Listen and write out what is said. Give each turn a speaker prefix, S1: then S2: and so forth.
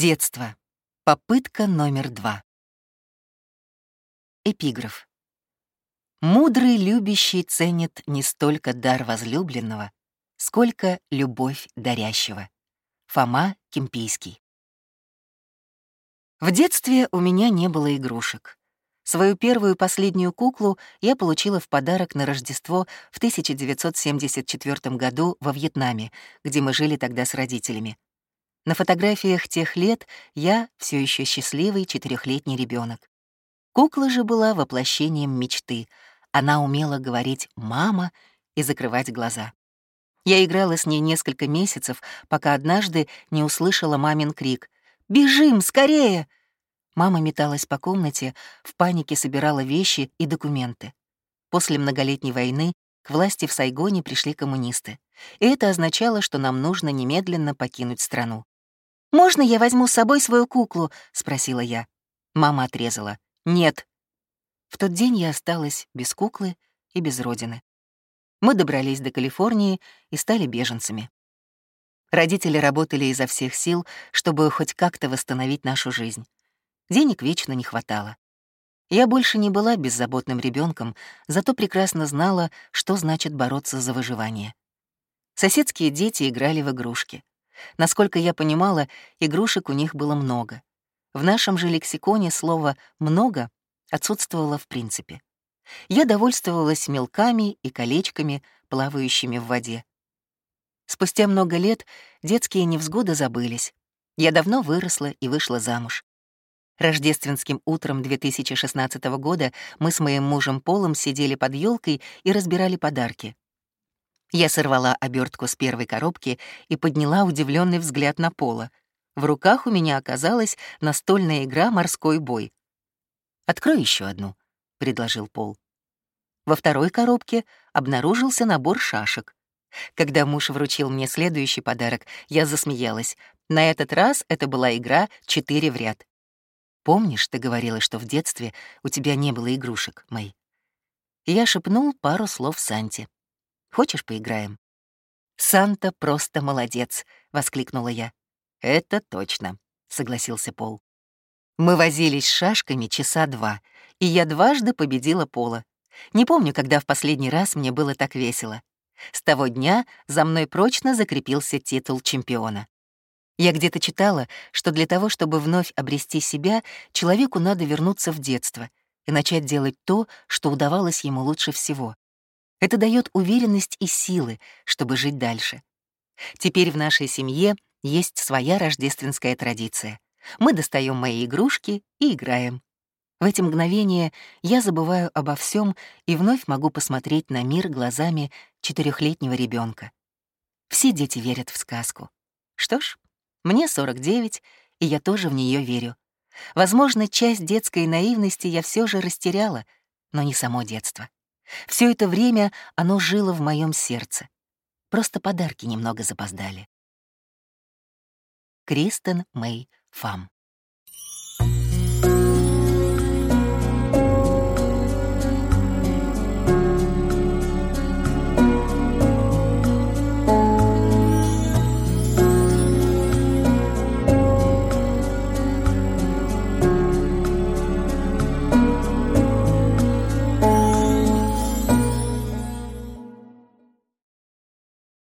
S1: Детство. Попытка номер два. Эпиграф. Мудрый любящий ценит не столько дар возлюбленного, сколько любовь дарящего. Фома Кемпийский. В детстве у меня не было игрушек. Свою первую и последнюю куклу я получила в подарок на Рождество в 1974 году во Вьетнаме, где мы жили тогда с родителями. На фотографиях тех лет я все еще счастливый четырехлетний ребенок. Кукла же была воплощением мечты. Она умела говорить «мама» и закрывать глаза. Я играла с ней несколько месяцев, пока однажды не услышала мамин крик «Бежим, скорее!». Мама металась по комнате, в панике собирала вещи и документы. После многолетней войны к власти в Сайгоне пришли коммунисты, и это означало, что нам нужно немедленно покинуть страну. «Можно я возьму с собой свою куклу?» — спросила я. Мама отрезала. «Нет». В тот день я осталась без куклы и без родины. Мы добрались до Калифорнии и стали беженцами. Родители работали изо всех сил, чтобы хоть как-то восстановить нашу жизнь. Денег вечно не хватало. Я больше не была беззаботным ребенком, зато прекрасно знала, что значит бороться за выживание. Соседские дети играли в игрушки. Насколько я понимала, игрушек у них было много. В нашем же лексиконе слово «много» отсутствовало в принципе. Я довольствовалась мелками и колечками, плавающими в воде. Спустя много лет детские невзгоды забылись. Я давно выросла и вышла замуж. Рождественским утром 2016 года мы с моим мужем Полом сидели под елкой и разбирали подарки. Я сорвала обертку с первой коробки и подняла удивленный взгляд на Пола. В руках у меня оказалась настольная игра «Морской бой». «Открой еще одну», — предложил Пол. Во второй коробке обнаружился набор шашек. Когда муж вручил мне следующий подарок, я засмеялась. На этот раз это была игра «Четыре в ряд». «Помнишь, ты говорила, что в детстве у тебя не было игрушек, Мэй?» Я шепнул пару слов Санте. Хочешь, поиграем?» «Санта просто молодец!» — воскликнула я. «Это точно», — согласился Пол. Мы возились с шашками часа два, и я дважды победила Пола. Не помню, когда в последний раз мне было так весело. С того дня за мной прочно закрепился титул чемпиона. Я где-то читала, что для того, чтобы вновь обрести себя, человеку надо вернуться в детство и начать делать то, что удавалось ему лучше всего. Это дает уверенность и силы, чтобы жить дальше. Теперь в нашей семье есть своя рождественская традиция. Мы достаем мои игрушки и играем. В эти мгновения я забываю обо всем и вновь могу посмотреть на мир глазами четырехлетнего ребенка. Все дети верят в сказку. Что ж, мне 49, и я тоже в нее верю. Возможно, часть детской наивности я все же растеряла, но не само детство. Все это время оно жило в моем сердце. Просто подарки немного запоздали. Кристен Мэй Фам